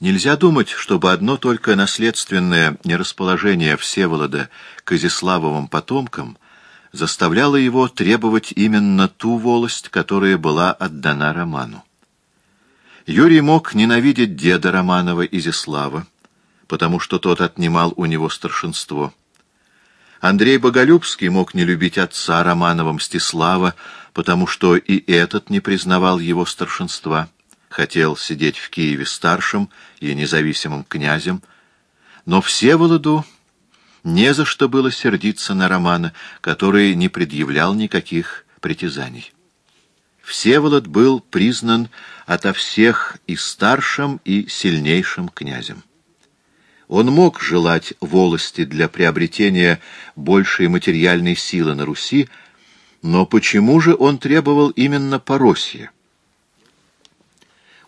Нельзя думать, чтобы одно только наследственное нерасположение Всеволода к Изяславовым потомкам заставляло его требовать именно ту волость, которая была отдана Роману. Юрий мог ненавидеть деда Романова Изяслава, потому что тот отнимал у него старшинство. Андрей Боголюбский мог не любить отца Романова Мстислава, потому что и этот не признавал его старшинства хотел сидеть в Киеве старшим и независимым князем, но Всеволоду не за что было сердиться на Романа, который не предъявлял никаких притязаний. Всеволод был признан ото всех и старшим, и сильнейшим князем. Он мог желать волости для приобретения большей материальной силы на Руси, но почему же он требовал именно Поросья?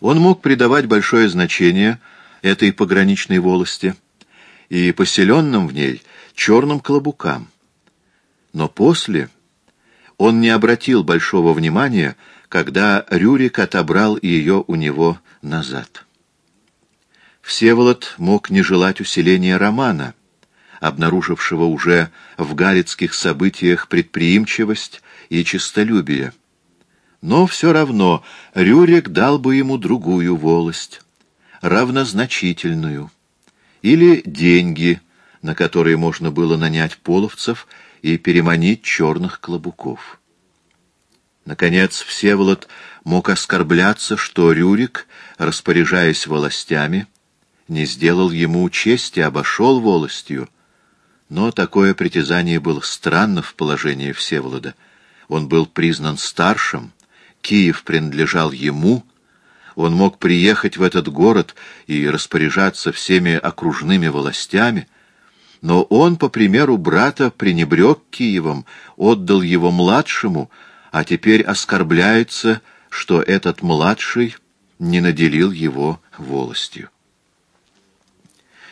Он мог придавать большое значение этой пограничной волости и поселенным в ней черным клобукам. Но после он не обратил большого внимания, когда Рюрик отобрал ее у него назад. Всеволод мог не желать усиления романа, обнаружившего уже в галицких событиях предприимчивость и честолюбие. Но все равно Рюрик дал бы ему другую волость, равнозначительную, или деньги, на которые можно было нанять половцев и переманить черных клобуков. Наконец, Всеволод мог оскорбляться, что Рюрик, распоряжаясь властями, не сделал ему чести, обошел волостью. Но такое притязание было странно в положении Всеволода. Он был признан старшим, Киев принадлежал ему, он мог приехать в этот город и распоряжаться всеми окружными властями, но он, по примеру брата, пренебрег Киевом, отдал его младшему, а теперь оскорбляется, что этот младший не наделил его волостью.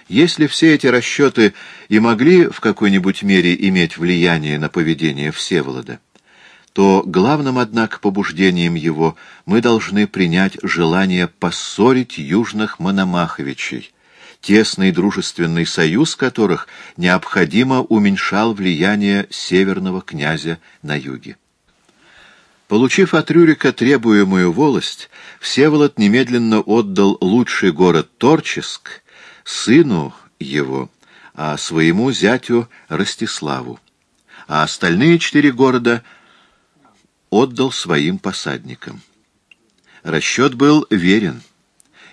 Если все эти расчеты и могли в какой-нибудь мере иметь влияние на поведение Всеволода, то главным, однако, побуждением его мы должны принять желание поссорить южных Мономаховичей, тесный дружественный союз которых необходимо уменьшал влияние северного князя на юге. Получив от Рюрика требуемую волость, Всеволод немедленно отдал лучший город Торческ сыну его, а своему зятю Ростиславу, а остальные четыре города — отдал своим посадникам. Расчет был верен,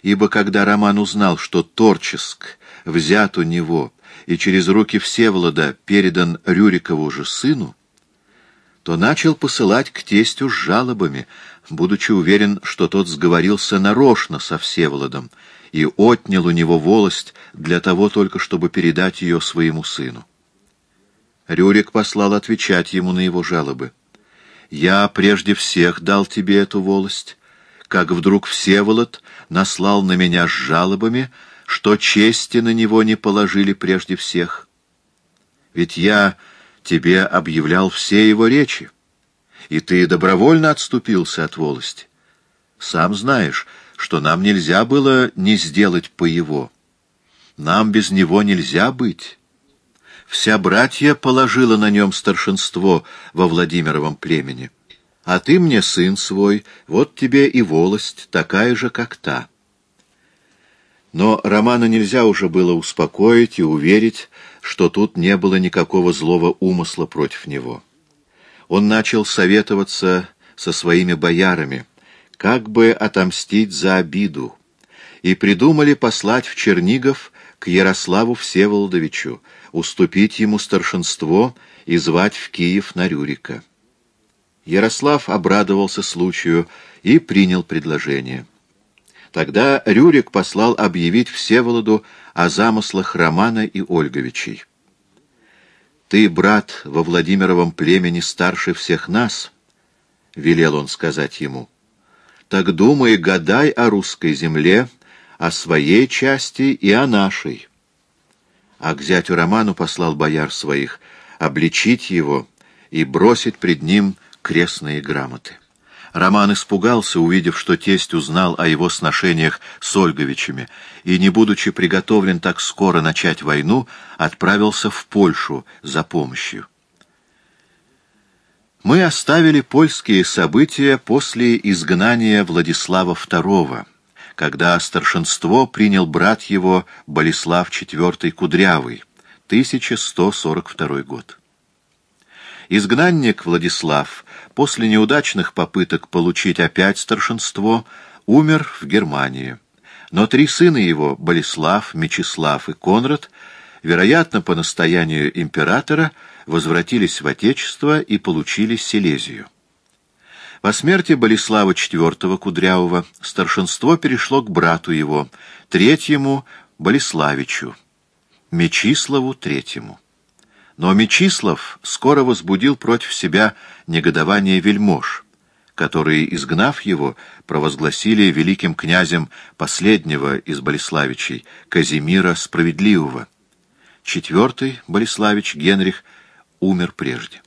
ибо когда Роман узнал, что Торческ взят у него и через руки Всеволода передан Рюрикову же сыну, то начал посылать к тестю с жалобами, будучи уверен, что тот сговорился нарочно со Всеволодом и отнял у него волость для того только, чтобы передать ее своему сыну. Рюрик послал отвечать ему на его жалобы я прежде всех дал тебе эту волость, как вдруг Всеволод наслал на меня с жалобами, что чести на него не положили прежде всех. Ведь я тебе объявлял все его речи, и ты добровольно отступился от волости. Сам знаешь, что нам нельзя было не сделать по его. Нам без него нельзя быть». Вся братья положила на нем старшинство во Владимировом племени. А ты мне сын свой, вот тебе и волость, такая же, как та. Но Романа нельзя уже было успокоить и уверить, что тут не было никакого злого умысла против него. Он начал советоваться со своими боярами, как бы отомстить за обиду, и придумали послать в Чернигов к Ярославу Всеволодовичу, уступить ему старшинство и звать в Киев на Рюрика. Ярослав обрадовался случаю и принял предложение. Тогда Рюрик послал объявить Всеволоду о замыслах Романа и Ольговичей. «Ты, брат, во Владимировом племени старше всех нас», — велел он сказать ему, — «так думай, гадай о русской земле, о своей части и о нашей» а к зятю Роману послал бояр своих обличить его и бросить пред ним крестные грамоты. Роман испугался, увидев, что тесть узнал о его сношениях с Ольговичами, и, не будучи приготовлен так скоро начать войну, отправился в Польшу за помощью. Мы оставили польские события после изгнания Владислава II, когда старшинство принял брат его Болеслав IV Кудрявый, 1142 год. Изгнанник Владислав после неудачных попыток получить опять старшинство умер в Германии. Но три сына его, Болеслав, Мечислав и Конрад, вероятно, по настоянию императора, возвратились в Отечество и получили Силезию. По смерти Болеслава IV Кудрявого старшинство перешло к брату его, третьему Болеславичу, Мечиславу третьему. Но Мечислав скоро возбудил против себя негодование вельмож, которые, изгнав его, провозгласили великим князем последнего из Болеславичей, Казимира Справедливого. Четвертый Болеславич, Генрих, умер прежде.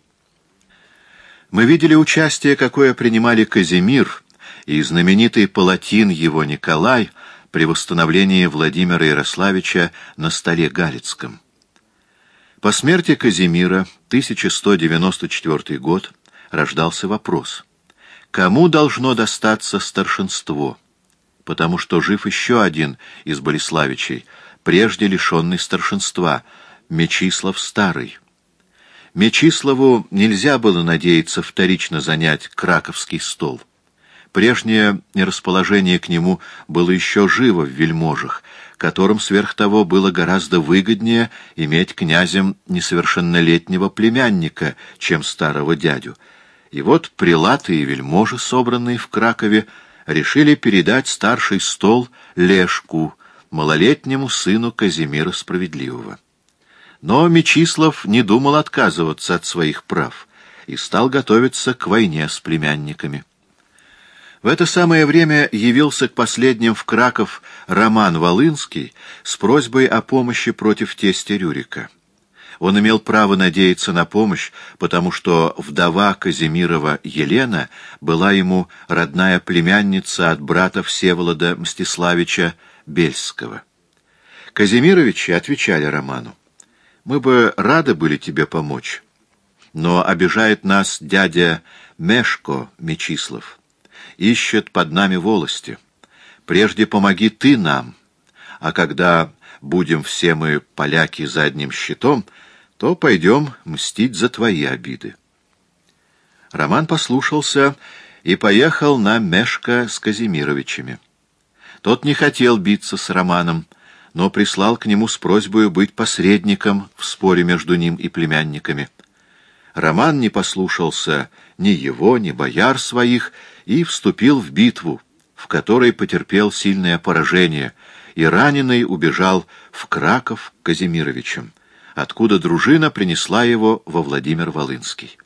Мы видели участие, какое принимали Казимир и знаменитый палатин его Николай при восстановлении Владимира Ярославича на столе Галицком. По смерти Казимира, 1194 год, рождался вопрос, кому должно достаться старшинство, потому что жив еще один из Болеславичей, прежде лишенный старшинства, Мечислав Старый. Мечиславу нельзя было надеяться вторично занять краковский стол. Прежнее нерасположение к нему было еще живо в вельможах, которым сверх того было гораздо выгоднее иметь князем несовершеннолетнего племянника, чем старого дядю. И вот прилаты и вельможи, собранные в Кракове, решили передать старший стол Лешку, малолетнему сыну Казимира Справедливого. Но Мечислав не думал отказываться от своих прав и стал готовиться к войне с племянниками. В это самое время явился к последним в Краков Роман Волынский с просьбой о помощи против тестя Рюрика. Он имел право надеяться на помощь, потому что вдова Казимирова Елена была ему родная племянница от брата Всеволода Мстиславича Бельского. Казимировичи отвечали Роману, «Мы бы рады были тебе помочь, но обижает нас дядя Мешко Мечислав» ищет под нами волости. Прежде помоги ты нам, а когда будем все мы поляки за одним щитом, то пойдем мстить за твои обиды. Роман послушался и поехал на Мешка с Казимировичами. Тот не хотел биться с Романом, но прислал к нему с просьбой быть посредником в споре между ним и племянниками. Роман не послушался ни его, ни бояр своих и вступил в битву, в которой потерпел сильное поражение, и раненый убежал в Краков Казимировичем, откуда дружина принесла его во Владимир-Волынский.